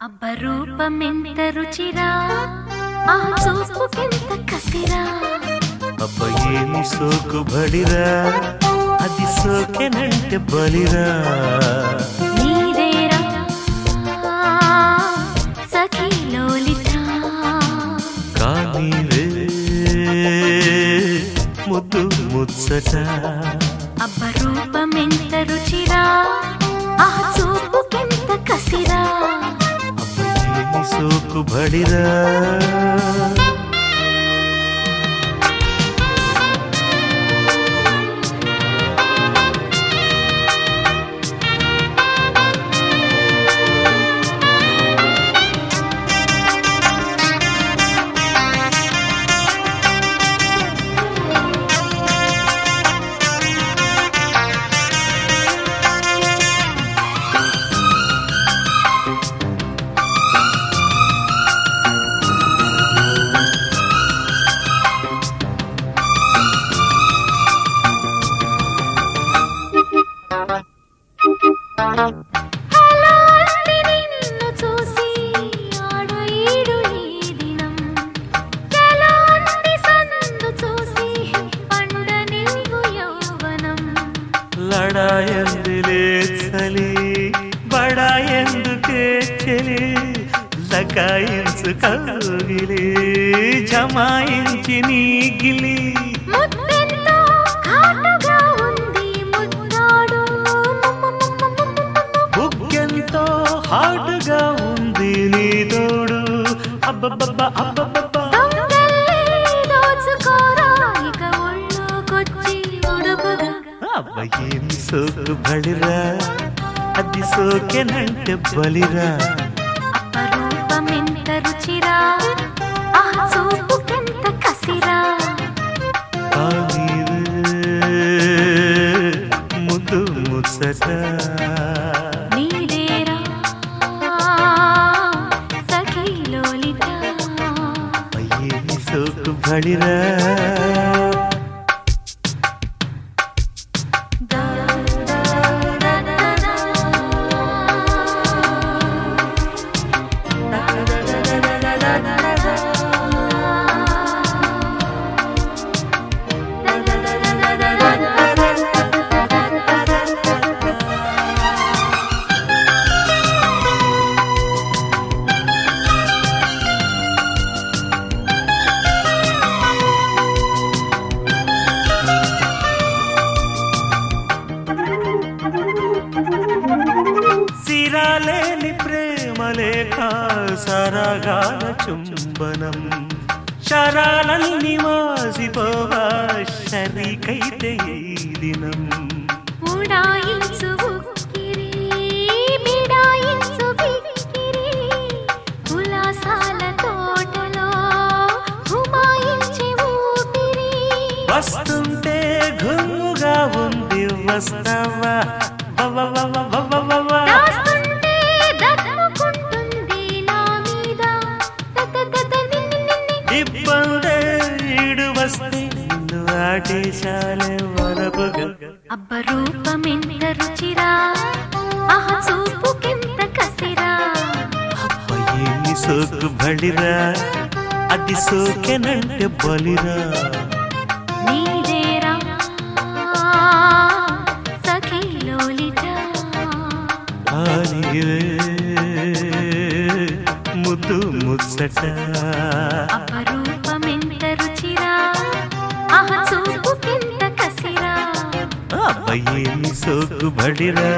రూపమెంత రుచిరా? ఆ చూపుకెంత కసిరా? అబ్బ ఏమి సోకు బడిరా అది సోకెనంటే బలిరా? నీదేరా ముద్దు ముచ్చట. సోకు లడాయందులే చలి బడాయందుకే చెలి లకాయించు కౌగిలి జమాయించి నీ గిలి బుగ్గెంతో హాటుగా ఉంది నీ తోడు. అబ్బబ్బబ్బ అబ్బబ్బబ్బ. దొంగల్లే సోకు బడిరా అది సోకెనంటే బలిరా? అపరూపమెంత రుచిరా? ఆ చూపుకెంత కసిరా? కానీ ముద్దు ముచ్చట. నీదేరా. సఖీ లోలిత ఏమి సోకు బడిరా ప్రేమలేఖ సరగాల చుంబనం. శరాలన్నీ మాసిపోవా షరీకైతే ఈ దినం. ఉడాయించు వస్తుంటే ఘుమ్ముగా ఉంది వస్తావా? అబ్బ రూపమెంత రుచిరా ఆహ చూపుకెంత కసిరా. అబ్బ ఏమి సోకు బడిరా అది సోకెనంటే బలిరా. నీదేరా సఖీ ఆనివే ముద్దు ముచ్చట. అపరూపమెంత రుచిరా? ఆహ చూపుకెంత కసిరా? అబ్బ ఏమి సోకు బడిరా